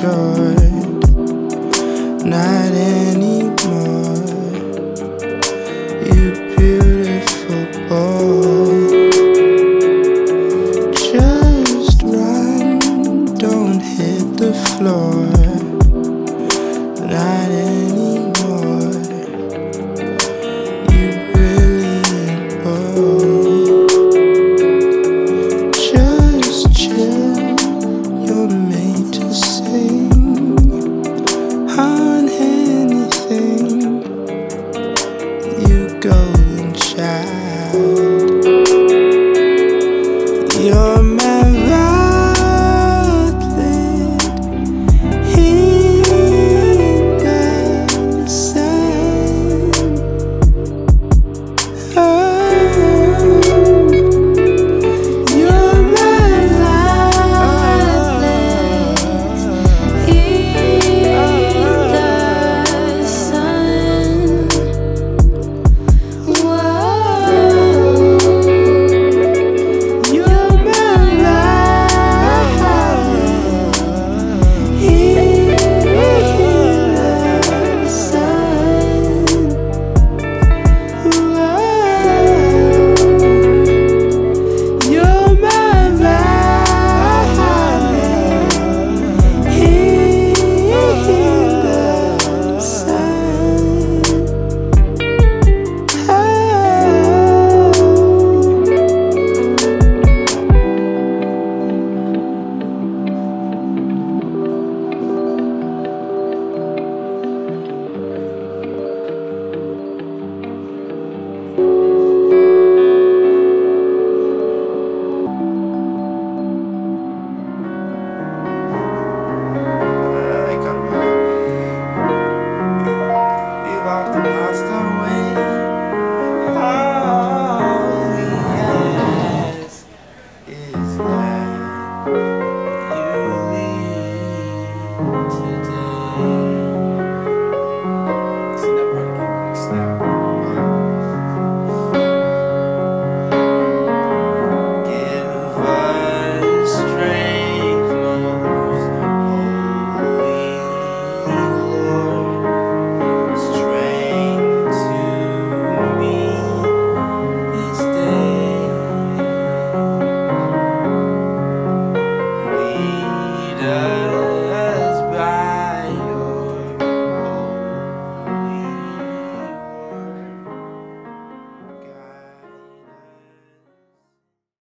short. Not anymore. You beautiful boy. Just run, don't hit the floor.